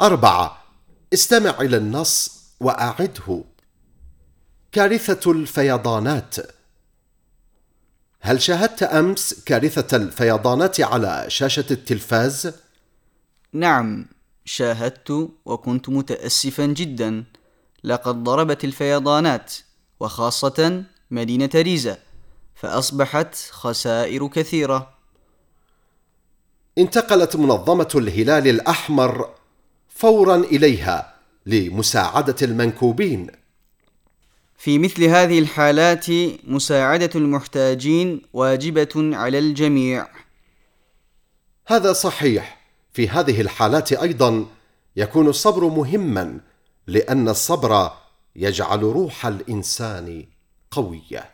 أربعة. استمع إلى النص وأعده. كارثة الفيضانات. هل شاهدت أمس كارثة الفيضانات على شاشة التلفاز؟ نعم شاهدت وكنت متأسفا جدا. لقد ضربت الفيضانات وخاصة مدينة ريزا فأصبحت خسائر كثيرة. انتقلت منظمة الهلال الأحمر فورا إليها لمساعدة المنكوبين. في مثل هذه الحالات مساعدة المحتاجين واجبة على الجميع. هذا صحيح. في هذه الحالات أيضا يكون الصبر مهما لأن الصبر يجعل روح الإنسان قوية.